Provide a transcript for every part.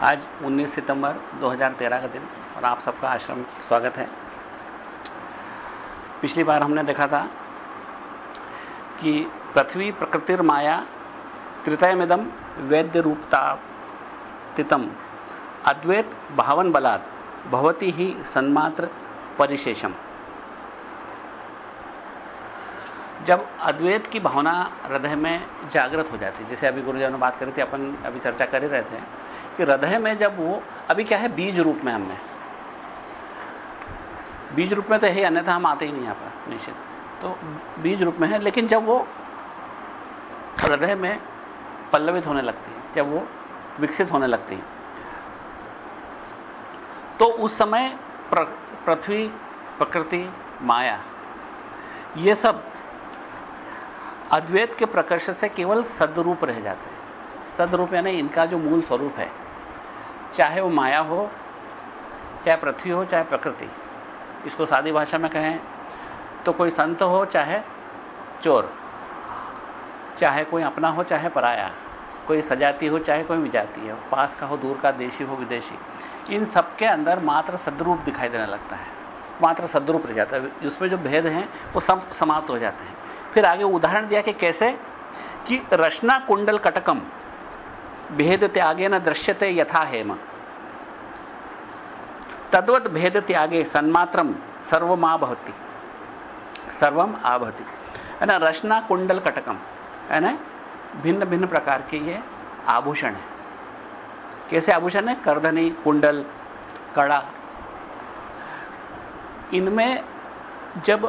आज 19 सितंबर 2013 का दिन और आप सबका आश्रम स्वागत है। पिछली बार हमने देखा था कि पृथ्वी प्रकृतिर माया त्रितयमिदम वैद्य रूपता तितम अद्वैत भावन बलात् भवती ही सन्मात्र परिशेषम। जब अद्वैत की भावना हृदय में जागृत हो जाती है जैसे अभी गुरुजी ने बात करी थी, अपन अभी चर्चा कर ही रहे थे कि हृदय में जब वो, अभी क्या है, बीज रूप में हमने। बीज रूप में तो यही अन्यथा हम आते ही नहीं यहाँ पर, निश्चित। तो बीज रूप में है, लेकिन जब वो हृदय में पल्लवित होने लगती है, जब वो विकसित होने लगती है तो उस समय पृथ्वी, प्रकृति, माया, ये सब अद्वैत के प्रकर्ष से केवल सदरूप रह जाते हैं। सदरूप यानी इनका जो मूल स्वरूप है। चाहे वो माया हो, चाहे पृथ्वी हो, चाहे प्रकृति। इसको सादी भाषा में कहें तो कोई संत हो, चाहे चोर, चाहे कोई अपना हो, चाहे पराया, कोई सजाती हो, चाहे कोई विजाती हो, पास का हो, दूर का, देशी हो, विदेशी, इन सबके अंदर मात्र सदरूप दिखाई देने लगता है। मात्र सदरूप रह जाता है। उसमें जो भेद हैं, वो सब समाप्त हो जाते हैं। फिर आगे उदाहरण दिया कि कैसे? कि रचना कुंडल कटकम भेद त्यागे न दृश्यते यथा हेम। तद्वत भेद त्यागे सन्मात्रम सर्वमा भवती सर्वम आभवती। है ना रचना कुंडल कटकम। है ना भिन्न भिन्न प्रकार के ये आभूषण है। कैसे आभूषण है? करधनी कुंडल कड़ा। इनमें जब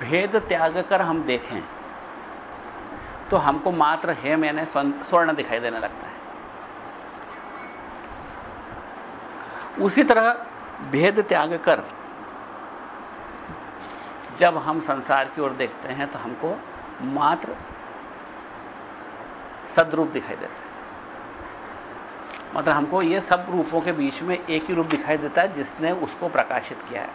भेद त्याग कर हम देखें तो हमको मात्र हेम मैंने स्वर्ण दिखाई देने लगता है। उसी तरह भेद त्याग कर, जब हम संसार की ओर देखते हैं तो हमको मात्र सदरूप दिखाई देता है। मतलब हमको ये सब रूपों के बीच में एक ही रूप दिखाई देता है जिसने उसको प्रकाशित किया है।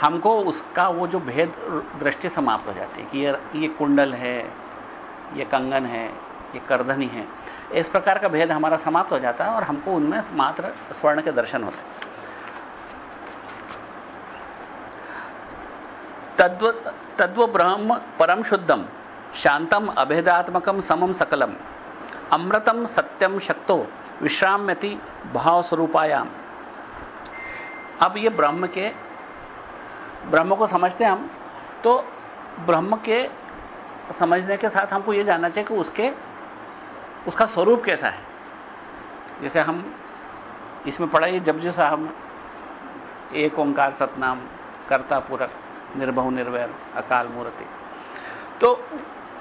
हमको उसका वो जो भेद दृष्टि समाप्त हो जाती है कि ये ये कुंडल है, ये कंगन है ये करधनी है। इस प्रकार का भेद हमारा समाप्त हो जाता है और हमको उनमें मात्र स्वर्ण के दर्शन होते हैं। तद्व तद्व ब्रह्म परम शुद्धम, शांतम अभेदात्मकम समम सकलम, अमृतम सत्यम शक्तो, विश्राम्यति भाव स्वरूपायाम अब ये ब्रह्म के, ब्रह्म को समझते हैं हम तो ब्रह्म के समझने के साथ हमको यह जानना चाहिए कि उसके उसका स्वरूप कैसा है? जैसे हम इसमें पढ़ाई जब जो हम एक ओंकार सतनाम, कर्ता पूरक, निर्भव निर्वैर, अकाल मूर्ति। तो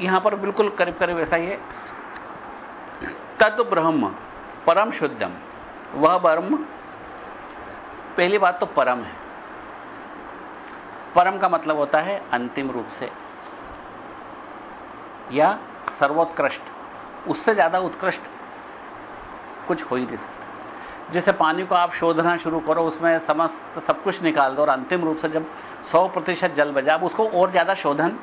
यहाँ पर बिल्कुल करीब करीब ऐसा ही है। तद ब्रह्म, परम शुद्धम। वह ब्रह्म, पहली बात तो परम है। परम का मतलब होता है अंतिम रूप से। या सर्वोत्कृष्ट। उससे ज़्यादा उत्कृष्ट कुछ हो ही नहीं सकता। जैसे पानी को आप शोधना शुरू करो, उसमें समस्त सब कुछ निकाल दो और अंतिम रूप से जब 100 प्रतिशत जल बजा उसको और ज़्यादा शोधन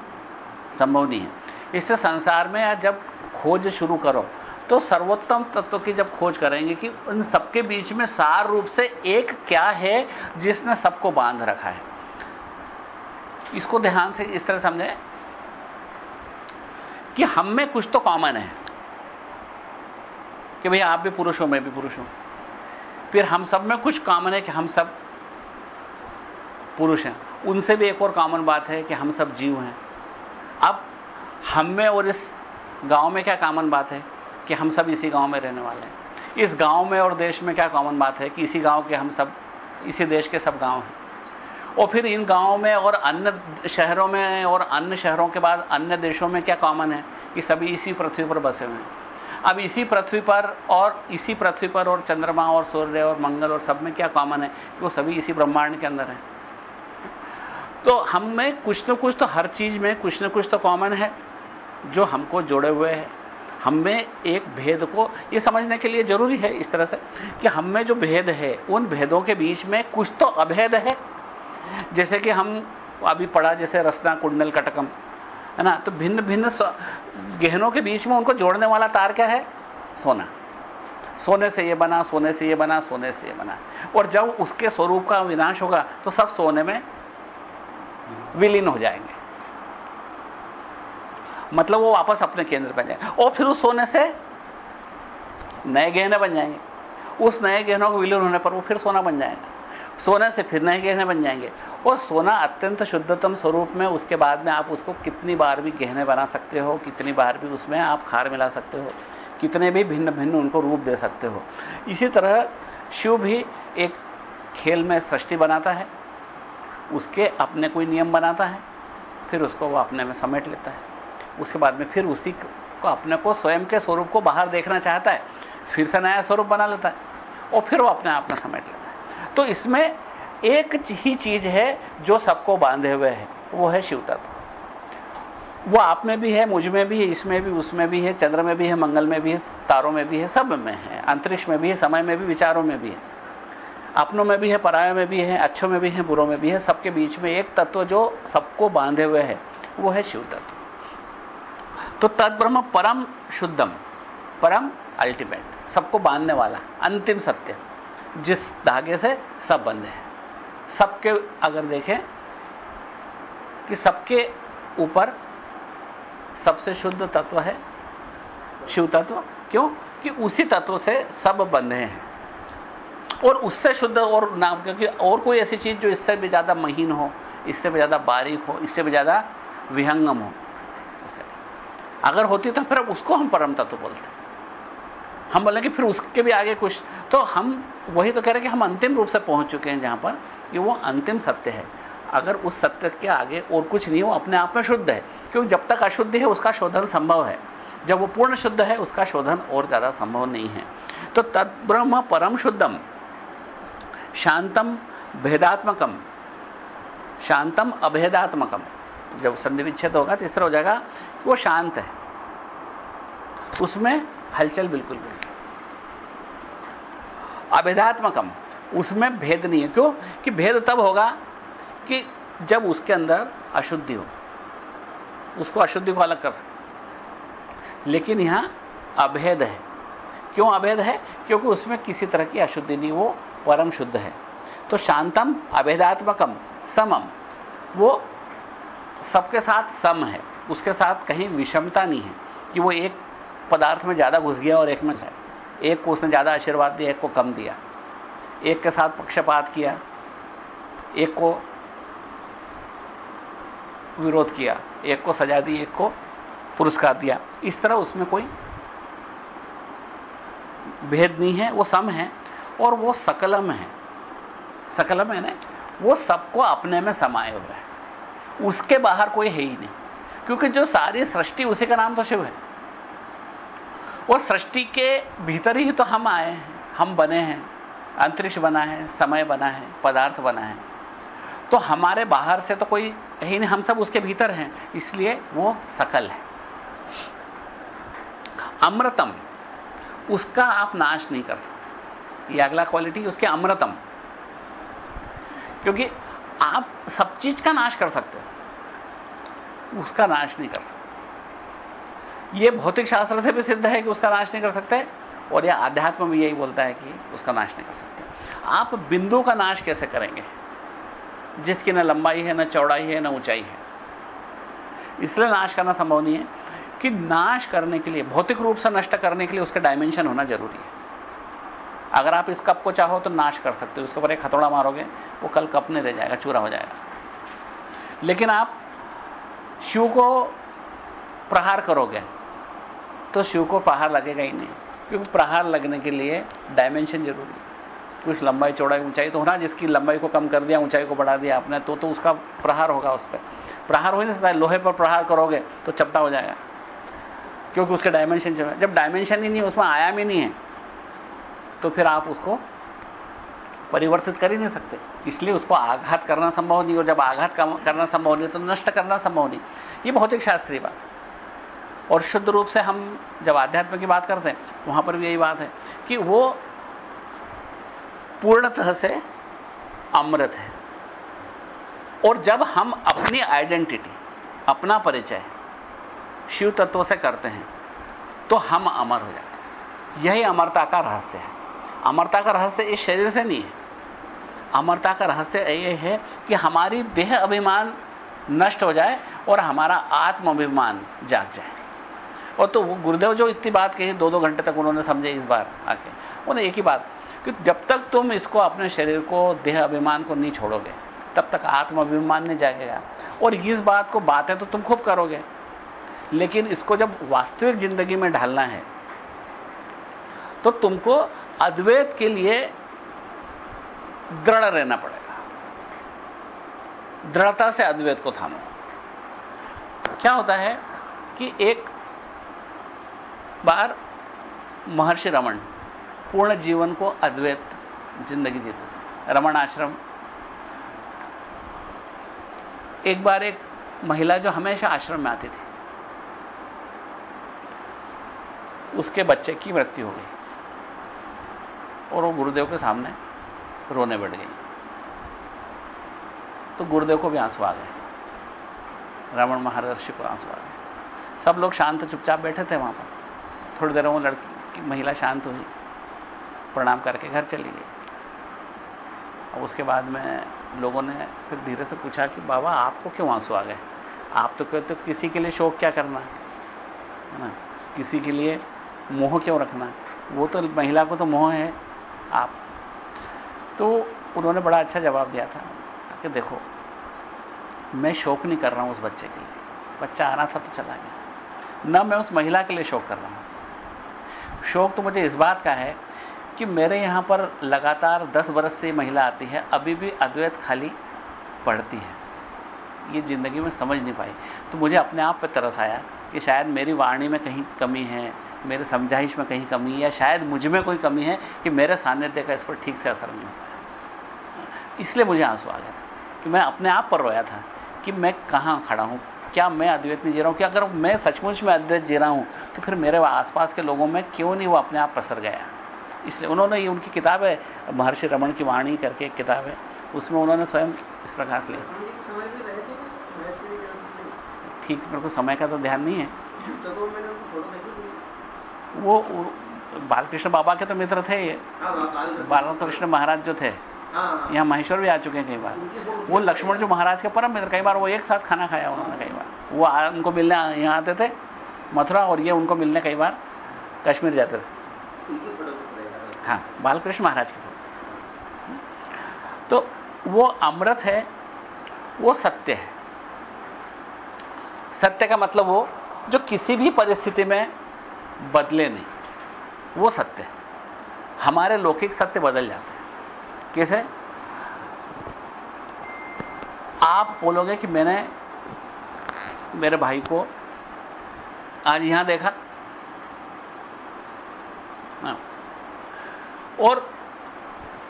संभव नहीं है। इससे संसार में जब खोज शुरू करो तो सर्वोत्तम तत्व की जब खोज करेंगे कि उन सबके बीच में सार रूप से एक क्या है जिसने सबको बाँध रखा है। इसको ध्यान से इस तरह समझे कि हम में कुछ तो कॉमन है। कि भैया आप भी पुरुष हो, मैं भी पुरुष हूँ। फिर हम सब में कुछ कॉमन है कि हम सब पुरुष हैं। उनसे भी एक और कॉमन बात है कि हम सब जीव हैं। अब हम में और इस गाँव में क्या कॉमन बात है कि हम सब इसी गाँव में रहने वाले हैं। इस गाँव में और देश में क्या कॉमन बात है कि इसी गाँव के हम सब, इसी देश के सब गाँव हैं। और फिर इन गाँवों में और अन्य शहरों में और अन्य शहरों के बाद अन्य देशों में क्या कॉमन है कि सभी इसी पृथ्वी पर बसे हुए हैं। अब इसी पृथ्वी पर और इसी पृथ्वी पर और चंद्रमा और सूर्य और मंगल और सब में क्या कॉमन है? कि वो सभी इसी ब्रह्मांड के अंदर है। तो हम में कुछ न कुछ तो हर चीज़ में कुछ न कुछ तो कॉमन है, जो हमको जोड़े हुए हैं। हम में एक भेद को, ये समझने के लिए ज़रूरी है इस तरह से कि हम में जो भेद है, उन भेदों के बीच में कुछ तो अभेद है। जैसे कि हम अभी पढ़ा, जैसे रसना कुंडल कटकम। है ना? तो भिन्न भिन्न गहनों के बीच में उनको जोड़ने वाला तार क्या है? सोना। सोने से ये बना, सोने से ये बना, सोने से ये बना। और जब उसके स्वरूप का विनाश होगा तो सब सोने में विलीन हो जाएँगे। मतलब वो वापस अपने केंद्र पर जाएँगे। और फिर उस सोने से नए गहने बन जाएँगे। उस नए गहनों को विलीन होने पर वो फिर सोना बन जाएगा। सोने से फिर नए गहने बन जाएँगे। और सोना अत्यंत शुद्धतम स्वरूप में, उसके बाद में आप उसको कितनी बार भी गहने बना सकते हो, कितनी बार भी उसमें आप खार मिला सकते हो, कितने भी भिन्न भिन्न उनको रूप दे सकते हो। इसी तरह शिव भी एक खेल में सृष्टि बनाता है, उसके अपने कोई नियम बनाता है, फिर उसको वो अपने में समेट लेता है। उसके बाद में फिर उसी को अपने को स्वयं के स्वरूप को बाहर देखना चाहता है, फिर से नया स्वरूप बना लेता है, और फिर वो अपने आप में समेट लेता है। तो इसमें एक ही चीज़ है जो सबको बांधे हुए है वो है शिव तत्व वो आप में भी है मुझमें भी है इसमें भी उसमें भी है चंद्र में भी है मंगल में भी है तारों में भी है सब में है अंतरिक्ष में भी है समय में भी विचारों में भी है अपनों में भी है परायों में भी है अच्छों में भी है बुरों में भी है सबके बीच में एक तत्व जो सबको बांधे हुए है वो है शिव तत्व तो तत्ब्रह्म परम शुद्धम परम अल्टीमेट सबको बांधने वाला अंतिम सत्य जिस धागे से सब बंधे हैं। सबके अगर देखें कि सबके ऊपर सबसे शुद्ध तत्व है, शिव तत्व, क्यों? कि उसी तत्व से सब बंधे हैं। और उससे शुद्ध और नाम, क्योंकि और कोई ऐसी चीज़ जो इससे भी ज़्यादा महीन हो, इससे भी ज़्यादा बारीक हो, इससे भी ज़्यादा विहंगम हो। अगर होती तो फिर उसको हम परम तत्व बोलते हम बोलेंगे, फिर उसके भी आगे कुछ। तो हम वही तो कह रहे हैं कि हम अंतिम रूप से पहुँच चुके हैं जहाँ पर कि वो अंतिम सत्य है। अगर उस सत्य के आगे और कुछ नहीं हो, अपने आप में शुद्ध है। क्योंकि जब तक अशुद्ध है, उसका शोधन संभव है। जब वो पूर्ण शुद्ध है, उसका शोधन और ज़्यादा संभव नहीं है। तो तत्ब्रह्म परम शुद्धम, शांतम भेदात्मकम, शांतम अभेदात्मकम। जब संधि विच्छेद होगा तो इस तरह हो जाएगा वो शांत है। उसमें हलचल बिल्कुल भी अभेदात्मकम, उसमें भेद नहीं है। क्यों? कि भेद तब होगा कि जब उसके अंदर अशुद्धि हो। उसको अशुद्धि को अलग कर सकते लेकिन यहाँ अभेद है। क्यों अभेद है? क्योंकि उसमें किसी तरह की अशुद्धि नहीं, वो परम शुद्ध है। तो शांतम, अभेदात्मकम, समम, वो सबके साथ सम है। उसके साथ कहीं विषमता नहीं है कि वो एक पदार्थ में ज़्यादा घुस गया और एक में एक को उसने ज़्यादा आशीर्वाद दिया, एक को कम दिया। एक के साथ पक्षपात किया, एक को विरोध किया, एक को सजा दी, एक को पुरस्कार दिया। इस तरह उसमें कोई भेद नहीं है, वो सम है और वो सकलम है। सकलम है ना? वो सबको अपने में समाये हुए है। उसके बाहर कोई है ही नहीं। क्योंकि जो सारी सृष्टि, उसी का नाम तो शिव है। और सृष्टि के भीतर ही तो हम आए हैं, हम बने हैं, अंतरिक्ष बना है, समय बना है, पदार्थ बना है। तो हमारे बाहर से तो कोई ही नहीं, हम सब उसके भीतर हैं, इसलिए वो सकल है। अमृतम, उसका आप नाश नहीं कर सकते। ये अगला क्वालिटी उसके अमृतम। क्योंकि आप सब चीज़ का नाश कर सकते हो, उसका नाश नहीं कर सकते। यह भौतिक शास्त्र से भी सिद्ध है कि उसका नाश नहीं कर सकते, और यह अध्यात्म भी यही बोलता है कि उसका नाश नहीं कर सकते। आप बिंदु का नाश कैसे करेंगे? जिसकी न लंबाई है, न चौड़ाई है, न ऊंचाई है। इसलिए नाश करना संभव नहीं है कि नाश करने के लिए, भौतिक रूप से नष्ट करने के लिए उसका डायमेंशन होना ज़रूरी है। अगर आप इस कप को चाहो तो नाश कर सकते हो, उसके ऊपर एक हथौड़ा मारोगे, वो कल कप नहीं रह जाएगा, चूरा हो जाएगा। लेकिन आप शिव को प्रहार करोगे तो शिव को प्रहार लगेगा ही नहीं, क्योंकि प्रहार लगने के लिए डायमेंशन ज़रूरी कुछ लंबाई, चौड़ाई, ऊंचाई तो होना, जिसकी लंबाई को कम कर दिया, ऊंचाई को बढ़ा दिया आपने तो तो उसका प्रहार होगा उस पर प्रहार हो ही नहीं सकता, लोहे पर प्रहार करोगे तो चपटा हो जाएगा, क्योंकि उसके डायमेंशन जब डायमेंशन ही नहीं, उसमें आयाम ही नहीं है तो फिर आप उसको परिवर्तित कर ही नहीं सकते। इसलिए उसको आघात करना संभव नहीं, और जब आघात करना संभव नहीं तो नष्ट करना संभव नहीं। ये भौतिक शास्त्रीय बात। है और शुद्ध रूप से हम जब आध्यात्म की बात करते हैं, वहाँ पर भी यही बात है कि वो पूर्णतः से अमृत है। और जब हम अपनी आइडेंटिटी, अपना परिचय शिव तत्व से करते हैं तो हम अमर हो जाते हैं। यही अमरता का रहस्य है। अमरता का रहस्य इस शरीर से नहीं है। अमरता का रहस्य यह है कि हमारी देह अभिमान नष्ट हो जाए और हमारा आत्म अभिमान जाग जाए। और तो वो गुरुदेव जो इतनी बात कही दो दो घंटे तक उन्होंने समझे इस बार आके। उन्हें एक ही बात कि जब तक तुम इसको अपने शरीर को, देह अभिमान को नहीं छोड़ोगे, तब तक आत्म अभिमान नहीं जाएगा और इस बात को बातें तो तुम खूब करोगे, लेकिन इसको जब वास्तविक ज़िंदगी में ढालना है तो तुमको अद्वैत के लिए दृढ़ रहना पड़ेगा। दृढ़ता से अद्वैत को थामो। क्या होता है कि एक बार महर्षि रमन पूर्ण जीवन को अद्वैत ज़िंदगी जीते थे। रमण आश्रम। एक बार एक महिला जो हमेशा आश्रम में आती थी, उसके बच्चे की मृत्यु हो गई और वो गुरुदेव के सामने रोने बैठ गई। तो गुरुदेव को भी आँसू आ गए। रावण महर्षि को आँसू आ गए। सब लोग शांत चुपचाप बैठे थे वहाँ पर। थोड़ी देर वो लड़की, महिला शांत हुई, प्रणाम करके घर चली गई। और उसके बाद में लोगों ने फिर धीरे से पूछा कि, बाबा, आपको क्यों आँसू आ गए? आप तो कहते हो किसी के लिए शोक क्या करना है? ना? किसी के लिए मोह क्यों रखना वो तो महिला को तो मोह है, आप तो उन्होंने बड़ा अच्छा जवाब दिया था कि, देखो, मैं शोक नहीं कर रहा हूँ उस बच्चे के लिए। बच्चा आना था तो चला गया। न मैं उस महिला के लिए शोक कर रहा हूँ। शोक तो मुझे इस बात का है कि मेरे यहाँ पर लगातार 10 बरस से महिला आती है, अभी भी अद्वैत खाली पढ़ती है। ये ज़िंदगी में समझ नहीं पाई। तो मुझे अपने आप पर तरस आया कि शायद मेरी वाणी में कहीं कमी है, मेरे समझाइश में कहीं कमी है, या शायद मुझमें कोई कमी है कि मेरे सानिध्य का इस पर ठीक से असर नहीं होता इसलिए मुझे आँसू आ गया था कि मैं अपने आप पर रोया था कि मैं कहाँ खड़ा हूँ क्या मैं अद्वैत नहीं जी रहा हूँ? कि अगर मैं सचमुच में अद्वैत जी रहा हूँ तो फिर मेरे आसपास के लोगों में क्यों नहीं वो अपने आप पसर गया? इसलिए उन्होंने ये उनकी किताब है महर्षि रमन की वाणी करके एक किताब है उसमें उन्होंने स्वयं इस प्रकार से ठीक मेरे को समय का तो ध्यान नहीं है। वो, वो बालकृष्ण बाबा के तो मित्र थे ये। बालकृष्ण महाराज जो थे। यहाँ महेश्वर भी आ चुके हैं कई बार। वो लक्ष्मण जो महाराज के परम मित्र, कई बार वो एक साथ खाना खाया उन्होंने कई बार। वो उनको मिलने यहाँ आते थे, मथुरा, और ये उनको मिलने कई बार कश्मीर जाते थे। हाँ बालकृष्ण महाराज के तो वो अमृत है, वो सत्य है। सत्य का मतलब वो, जो किसी भी परिस्थिति में बदले नहीं, वो सत्य है। हमारे लौकिक सत्य बदल जाते हैं। कैसे आप बोलोगे कि मैंने मेरे भाई को आज यहाँ देखा। हाँ। और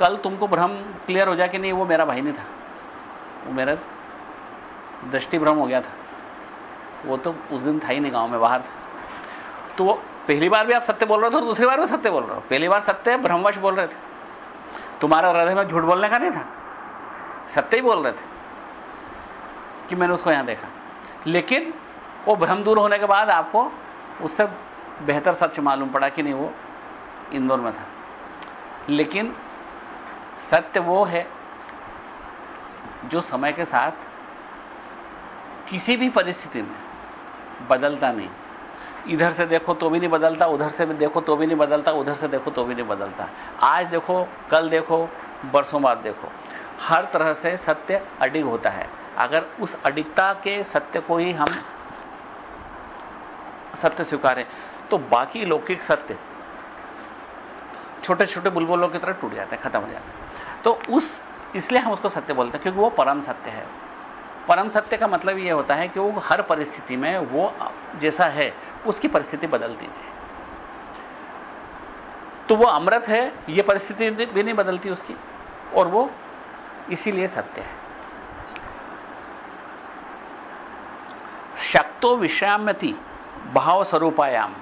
कल तुमको भ्रम क्लियर हो जाए कि नहीं, वो मेरा भाई नहीं था। वो मेरा दृष्टि भ्रम हो गया था। वो तो उस दिन था ही नहीं गाँव में, बाहर था। तो वो पहली बार भी आप सत्य बोल रहे थे और दूसरी बार भी सत्य बोल रहे हो। पहली बार सत्य भ्रमवश बोल रहे थे। तुम्हारा हृदय में झूठ बोलने का नहीं था? सत्य ही बोल रहे थे कि मैंने उसको यहाँ देखा। लेकिन वो भ्रम दूर होने के बाद आपको उससे बेहतर सच मालूम पड़ा कि नहीं, वो इंदौर में था। लेकिन सत्य वो है जो समय के साथ किसी भी परिस्थिति में बदलता नहीं। इधर से देखो तो भी नहीं बदलता, उधर से भी देखो तो भी नहीं बदलता, उधर से देखो तो भी नहीं बदलता। आज देखो, कल देखो बरसों बाद देखो। हर तरह से सत्य अडिग होता है। अगर उस अडिगता के सत्य को ही हम सत्य स्वीकारें तो बाकी लौकिक सत्य छोटे छोटे बुलबुलों की तरह टूट जाते हैं, खत्म हो जाते हैं। तो उस, इसलिए हम उसको सत्य बोलते हैं, क्योंकि वो परम सत्य है। परम सत्य का मतलब यह होता है कि वो हर परिस्थिति में वो जैसा है उसकी परिस्थिति बदलती नहीं तो वो अमृत है, ये परिस्थिति भी नहीं बदलती उसकी, और वो इसीलिए सत्य है। शक्तो विश्राम्यति भाव स्वरूपायाम।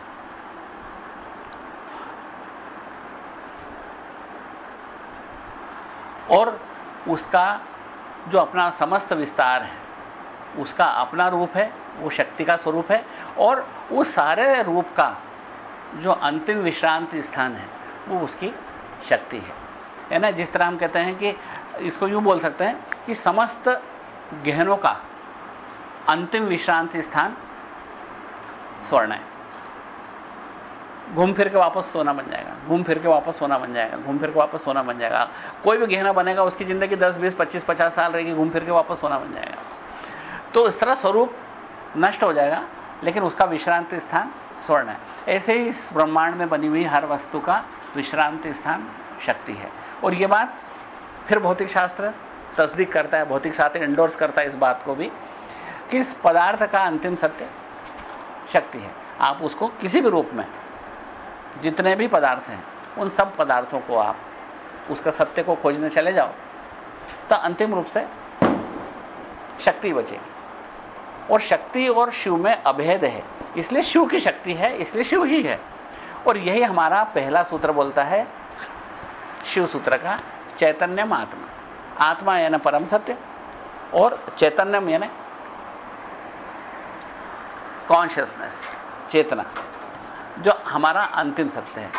और उसका जो अपना समस्त विस्तार है, उसका अपना रूप है वो शक्ति का स्वरूप है और उस सारे रूप का जो अंतिम विश्रांति स्थान है, वो उसकी शक्ति है। है ना? जिस तरह हम कहते हैं कि इसको यूँ बोल सकते हैं कि समस्त गहनों का अंतिम विश्रांति स्थान स्वर्ण है। घूम फिर के वापस सोना बन जाएगा, घूम फिर के वापस सोना बन जाएगा, घूम फिर के वापस सोना बन जाएगा। कोई भी गहना बनेगा, उसकी ज़िंदगी 10 20 25 50 साल रहेगी, घूम फिर के वापस सोना बन जाएगा। तो इस तरह स्वरूप नष्ट हो जाएगा, लेकिन उसका विश्रांति स्थान स्वर्ण है। ऐसे ही इस ब्रह्मांड में बनी हुई हर वस्तु का विश्रांति स्थान शक्ति है। और यह बात फिर भौतिक शास्त्र तस्दीक करता है, भौतिक शास्त्र इंडोर्स करता है इस बात को भी, कि इस पदार्थ का अंतिम सत्य शक्ति है। आप उसको किसी भी रूप में, जितने भी पदार्थ हैं, उन सब पदार्थों को आप उसका सत्य को खोजने चले जाओ तो अंतिम रूप से शक्ति बचेगी और शक्ति और शिव में अभेद है। इसलिए शिव की शक्ति है, इसलिए शिव ही है। और यही हमारा पहला सूत्र बोलता है, शिव सूत्र का चैतन्यम आत्मा। आत्मा यानी परम सत्य और चैतन्यम यानी कॉन्शियसनेस चेतना, जो हमारा अंतिम सत्य है।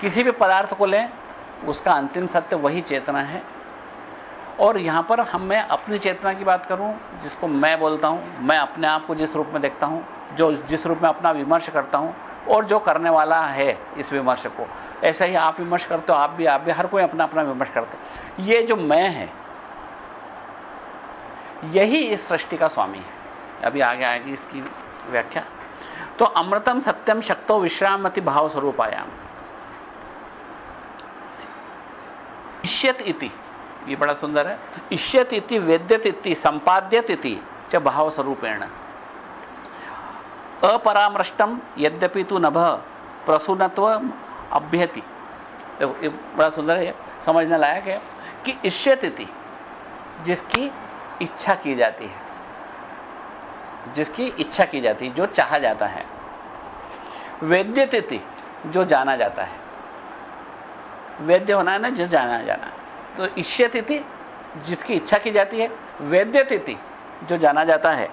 किसी भी पदार्थ को लें, उसका अंतिम सत्य वही चेतना है और यहाँ पर हम मैं अपनी चेतना की बात करूँ, जिसको मैं बोलता हूँ, मैं अपने आप को जिस रूप में देखता हूँ, जो जिस रूप में अपना विमर्श करता हूँ, और जो करने वाला है इस विमर्श को। ऐसा ही आप विमर्श करते हो, आप भी आप भी, हर कोई अपना अपना विमर्श करते ये जो मैं है, यही इस सृष्टि का स्वामी है। अभी आगे आएगी इसकी व्याख्या। तो अमृतम सत्यम शक्तो विश्रामति भाव स्वरूप आयाम इति। ये बड़ा सुंदर है। इष्यत इति वेद्यत इति संपाद्यत इति च भाव स्वरूपेण अपरामृष्टम यद्यपि तु नभ प्रसूनत्व अभ्यति। ये बड़ा सुंदर है समझने लायक है कि इष्यत इति जिसकी इच्छा की जाती है, जिसकी इच्छा की जाती है, जो चाहा जाता है। वेद्य तिथि जो जाना जाता है। वेद्य होना है ना, जो जाना जाना तो ईश्य तिथि जिसकी इच्छा की जाती है, वैद्य तिथि जो जाना जाता है,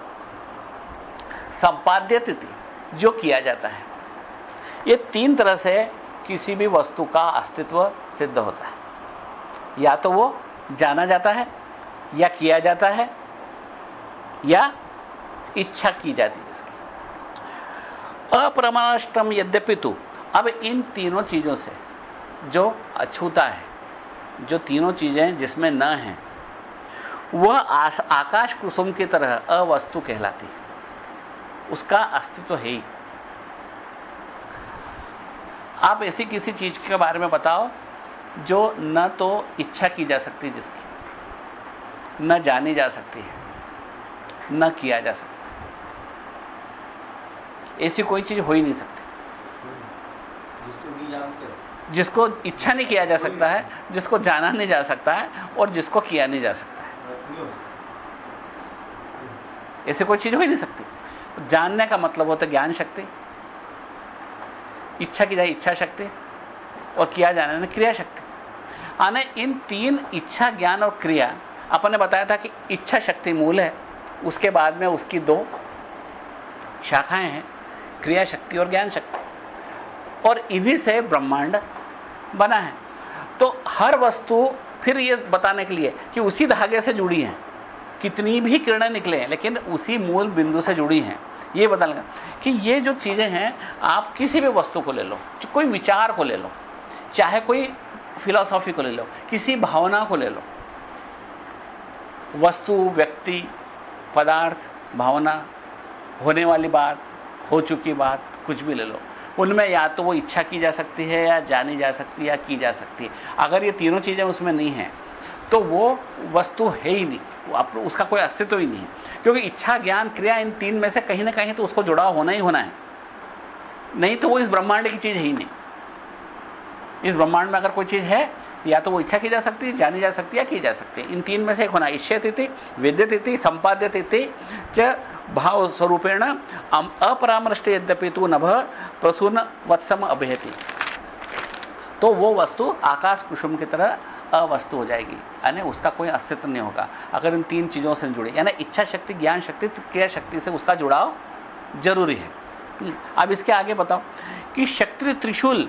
संपाद्य तिथि जो किया जाता है, ये तीन तरह से किसी भी वस्तु का अस्तित्व सिद्ध होता है। या तो वो जाना जाता है, या किया जाता है, या इच्छा की जाती है इसकी। अप्रमाष्टम यद्यपितु। अब इन तीनों चीज़ों से जो अछूता है जो तीनों चीज़ें जिसमें न है, वह आकाश कुसुम की तरह अवस्तु कहलाती है। उसका अस्तित्व है ही। आप ऐसी किसी चीज़ के बारे में बताओ, जो न तो इच्छा की जा सकती जिसकी, न जानी जा सकती है, न किया जा सकता ऐसी कोई चीज़ हो ही नहीं सकती। जिसको इच्छा नहीं किया जा सकता है, जिसको जाना नहीं जा सकता है, और जिसको किया नहीं जा सकता है। ऐसी कोई चीज़ हो ही नहीं सकती। तो जानने का मतलब होता है ज्ञान शक्ति। इच्छा की जाए इच्छा शक्ति, और किया जाने में क्रिया शक्ति। आने इन तीन इच्छा, ज्ञान और क्रिया, अपन ने बताया था कि इच्छा शक्ति मूल है, उसके बाद में उसकी दो शाखाएँ हैं, क्रिया शक्ति और ज्ञान शक्ति। और इन्हीं से ब्रह्मांड बना है। तो हर वस्तु फिर यह बताने के लिए कि उसी धागे से जुड़ी है। कितनी भी किरणें निकले हैं लेकिन उसी मूल बिंदु से जुड़ी हैं। यह बताने कि ये जो चीज़ें हैं, आप किसी भी वस्तु को ले लो, कोई विचार को ले लो, चाहे कोई फिलॉसॉफी को ले लो, किसी भावना को ले लो। वस्तु, व्यक्ति, पदार्थ, भावना, होने वाली बात, हो चुकी बात, कुछ भी ले लो। उनमें या तो वो इच्छा की जा सकती है या जानी जा सकती है या की जा सकती है। अगर ये तीनों चीज़ें उसमें नहीं है तो वो वस्तु है ही नहीं। उसका कोई अस्तित्व ही नहीं क्योंकि इच्छा, ज्ञान, क्रिया इन तीन में से कहीं ना कहीं तो उसको जुड़ाव होना ही होना है। नहीं तो वो इस ब्रह्मांड की चीज़ है ही नहीं। इस ब्रह्मांड में अगर कोई चीज़ है या तो वो इच्छा की जा सकती है जानी जा सकती है या की जा सकती है। इन तीन में से एक होना इच्छित इति विद्यत इति संपाद्यत इति च भाव स्वरूपेण अपरामृष्ट यद्यपि तू नभ प्रसून वत्सम अभेति तो वो वस्तु आकाश कुसुम की तरह अवस्तु हो जाएगी यानी उसका कोई अस्तित्व नहीं होगा। अगर इन तीन चीज़ों से जुड़े यानी इच्छा शक्ति ज्ञान शक्ति क्रिया शक्ति से उसका जुड़ाव ज़रूरी है। हम्म, अब इसके आगे बताओ कि शक्ति त्रिशूल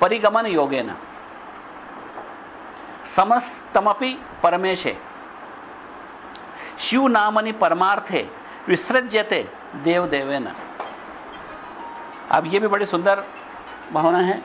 परिगमन योगे न समस्तमपि परमेशे। शिव नामनि परमार्थे विसृज्यते देव देवे न अब ये भी बड़ी सुंदर भावना है।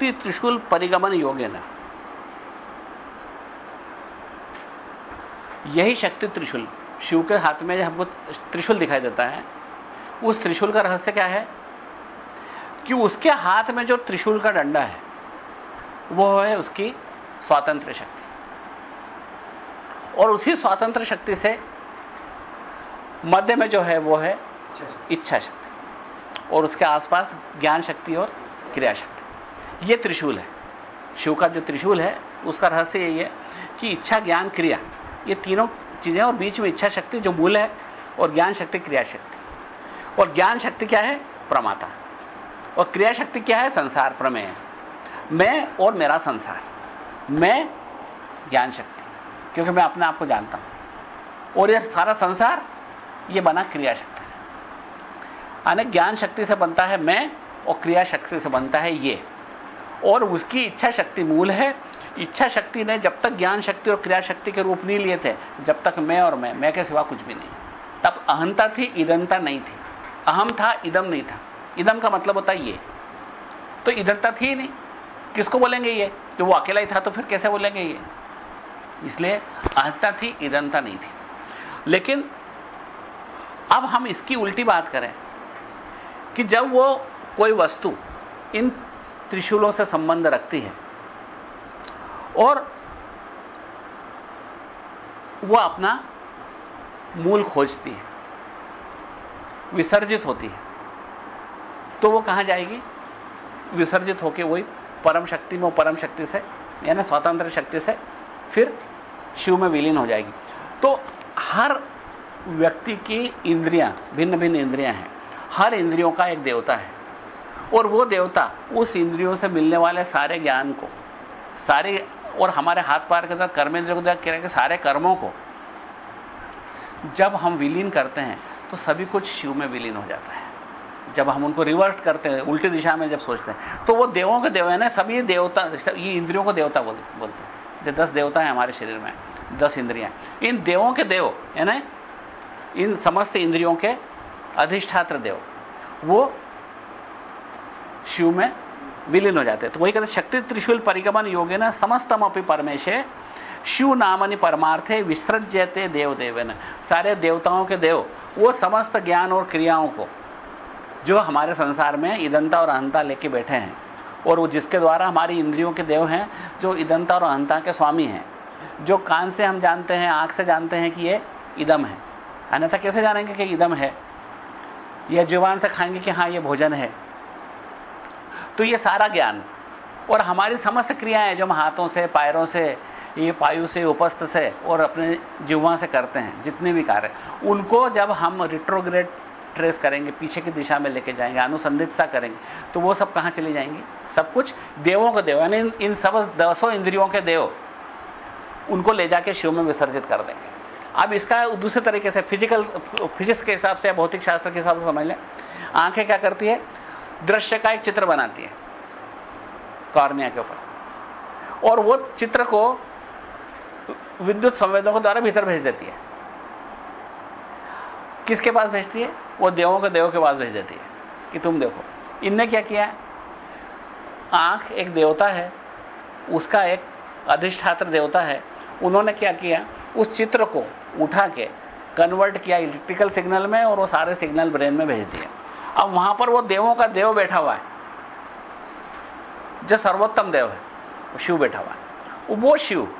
शक्ति त्रिशूल परिगमन योगे न। यही शक्ति त्रिशूल। शिव के हाथ में हमको त्रिशूल दिखाई देता है। उस त्रिशूल का रहस्य क्या है? कि उसके हाथ में जो त्रिशूल का डंडा है वो है उसकी स्वातंत्र शक्ति। और उसी स्वातंत्र शक्ति से मध्य में जो है वो है इच्छा शक्ति। और उसके आसपास ज्ञान शक्ति और क्रिया शक्ति। ये त्रिशूल है। शिव का जो त्रिशूल है, उसका रहस्य यही है कि इच्छा, ज्ञान, क्रिया, ये तीनों चीज़ें और बीच में इच्छा शक्ति जो मूल है और ज्ञान शक्ति, क्रिया शक्ति। और ज्ञान शक्ति क्या है? प्रमाता। और क्रिया शक्ति क्या है? संसार प्रमेय मैं और मेरा संसार। मैं, ज्ञान शक्ति। क्योंकि मैं अपने आप को जानता हूँ। और यह सारा संसार यह बना क्रिया शक्ति से। अनेक ज्ञान शक्ति से बनता है मैं और क्रिया शक्ति से बनता है ये। और उसकी इच्छा शक्ति मूल है। इच्छा शक्ति ने जब तक ज्ञान शक्ति और क्रिया शक्ति के रूप नहीं लिए थे, जब तक मैं और मैं मैं के सिवा कुछ भी नहीं। तब अहंता थी, इदंता नहीं थी। अहम था, इदम नहीं था। इदम का मतलब होता है ये। तो इधरता थी नहीं। किसको बोलेंगे ये? जो वो अकेला ही था तो फिर कैसे बोलेंगे ये? इसलिए अहंता थी, इदंता नहीं थी। लेकिन अब हम इसकी उल्टी बात करें कि जब वो कोई वस्तु इन त्रिशूलों से संबंध रखती है। और वो अपना मूल खोजती है। विसर्जित होती है। तो वो कहाँ जाएगी? विसर्जित होकर वही परम शक्ति में, परम शक्ति से, यानी स्वतंत्र शक्ति से फिर शिव में विलीन हो जाएगी। तो हर व्यक्ति की इंद्रियाँ भिन्न भिन्न इंद्रियाँ हैं। हर इंद्रियों का एक देवता है। और वो देवता उस इंद्रियों से मिलने वाले सारे ज्ञान को सारे और हमारे हाथ पैर के साथ कर्मेंद्र को के सारे कर्मों को। जब हम विलीन करते हैं तो सभी कुछ शिव में विलीन हो जाता है। जब हम उनको रिवर्ट करते हैं उल्टी दिशा में जब सोचते हैं तो वो देवों के देव है ना सभी देवता ये इंद्रियों को देवता बोल, बोलते हैं। जो दस देवता है हमारे शरीर में दस इंद्रियाँ इन देवों के देव है ना? इन समस्त इंद्रियों के अधिष्ठात्र देव वो शिव में विलीन हो जाते हैं। तो वही कहते शक्ति त्रिशूल परिगमन योगे न समस्तम अपनी परमेशे, शिव नामनि परमार्थे विसृज्यते देव देवेन। सारे देवताओं के देव, वो समस्त ज्ञान और क्रियाओं को, जो हमारे संसार में ईदंता और अहंता लेके बैठे हैं, और वो जिसके द्वारा हमारी इंद्रियों के देव हैं, जो ईदंता और अहंता के स्वामी हैं, जो कान से हम जानते हैं, आँख से जानते हैं कि ये इदम है। अन्यथा कैसे जानेंगे कि इदम है? या ज़ुबान से खाएँगे कि हाँ, ये भोजन है। तो ये सारा ज्ञान और हमारी समस्त क्रियाएँ जो हम हाथों से पैरों से, ये पायु से, उपस्थ से और अपने जीवा से करते हैं, जितने भी कार्य, उनको जब हम रिट्रोग्रेड ट्रेस करेंगे, पीछे की दिशा में लेके जाएँगे, अनुसंधित सा करेंगे तो वो सब कहाँ चली जाएँगी? सब कुछ देवों के देव, यानी इन सब दसों इंद्रियों के देव, उनको ले जाके शिव में विसर्जित कर देंगे। अब इसका दूसरे तरीके से फ़िज़िकल फिजिक्स के हिसाब से भौतिक शास्त्र के हिसाब से समझ लें, आँखें क्या करती है? दृश्य का एक चित्र बनाती है, कॉर्निया के ऊपर। और वो चित्र को विद्युत संवेदों के द्वारा भीतर भेज देती है। किसके पास भेजती है? वो देवों के देवों के पास भेज देती है कि तुम देखो। इनने क्या किया? आँख एक देवता है, उसका एक अधिष्ठात्र देवता है। उन्होंने क्या किया? उस चित्र को उठा के कन्वर्ट किया इलेक्ट्रिकल सिग्नल में और वो सारे सिग्नल ब्रेन में भेज दिया अब वहाँ पर वो देवों का देव बैठा हुआ है। जो सर्वोत्तम देव है शिव बैठा हुआ है। वो शिव,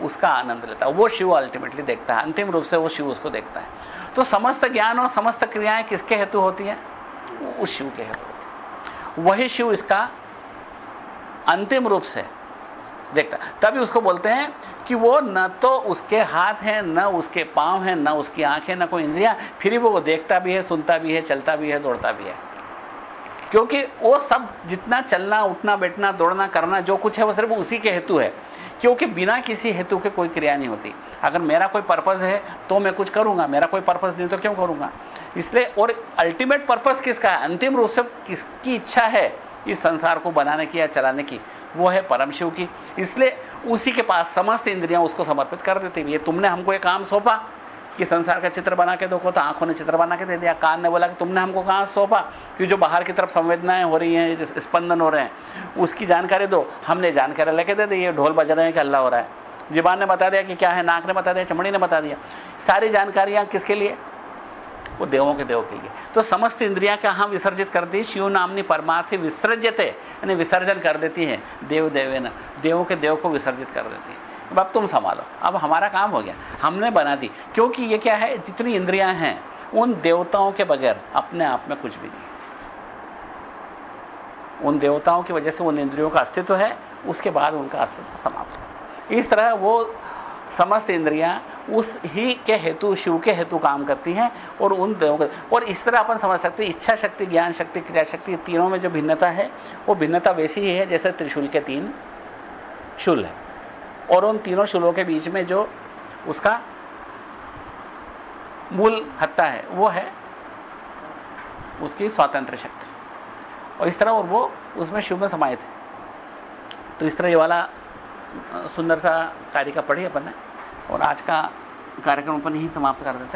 उसका आनंद लेता है। वो शिव अल्टीमेटली देखता है। अंतिम रूप से वो शिव उसको देखता है। तो समस्त ज्ञान और समस्त क्रियाएँ किसके हेतु होती है? उस शिव के हेतु होती है। वही शिव इसका अंतिम रूप से देखता तभी उसको बोलते हैं कि वो न तो उसके हाथ हैं, न उसके पाँव हैं, न उसकी आँखें, न कोई इंद्रिया, फिर भी वो देखता भी है, सुनता भी है, चलता भी है, दौड़ता भी है। क्योंकि वो सब जितना चलना, उठना, बैठना, दौड़ना, करना, जो कुछ है, वो सिर्फ़ उसी के हेतु है। क्योंकि बिना किसी हेतु के कोई क्रिया नहीं होती। अगर मेरा कोई पर्पज है तो मैं कुछ करूँगा। मेरा कोई पर्पज नहीं तो क्यों करूँगा? इसलिए, और अल्टीमेट पर्पज किसका है? अंतिम रूप से किसकी इच्छा है, इस संसार को बनाने की या चलाने की? वो है परम शिव की। इसलिए उसी के पास समस्त इंद्रियाँ उसको समर्पित कर देती ये तुमने हमको ये काम सौंपा कि संसार का चित्र बना के देखो तो आँखों ने चित्र बना के दे दिया। कान ने बोला कि तुमने हमको कहाँ सौंपा? कि जो बाहर की तरफ़ संवेदनाएँ हो रही हैं स्पंदन हो रहे हैं, उसकी जानकारी दो। हमने जानकारी लेके दे दी। ये ढोल बज रहे हैं कि अल्लाह हो रहा है। जीबान ने बता दिया कि क्या है? नाक ने बता दिया, चमड़ी ने बता दिया। सारी जानकारियाँ किसके लिए? वो देवों के देव के लिए तो समस्त इंद्रियाँ क्या हम विसर्जित कर दी शिव नामनी परमार्थी विसर्जते यानी विसर्जन कर देती है। देव देवे न देवों के देव को विसर्जित कर देती है। अब तुम संभालो। अब हमारा काम हो गया। हमने बना दी। क्योंकि ये क्या है? जितनी इंद्रियाँ हैं, उन देवताओं के बगैर अपने आप में कुछ भी नहीं उन देवताओं की वजह से उन इंद्रियों का अस्तित्व है, उसके बाद उनका अस्तित्व समाप्त इस तरह वो समस्त इंद्रियाँ उस ही के हेतु, शिव के हेतु काम करती हैं और उन देवों और इस तरह अपन समझ सकते हैं, इच्छा शक्ति, ज्ञान शक्ति, क्रिया शक्ति तीनों में जो भिन्नता है, वो भिन्नता वैसी ही है जैसे त्रिशूल के तीन शूल है। और उन तीनों शूलों के बीच में जो उसका मूल हत्ता है, वो है उसकी स्वतंत्र शक्ति। और इस तरह और वो उसमें शिव में समाये थे तो इस तरह ये वाला सुंदर सा कार्य का पढ़ी अपन ने। और आज का कार्यक्रम अपन यही समाप्त कर देते हैं।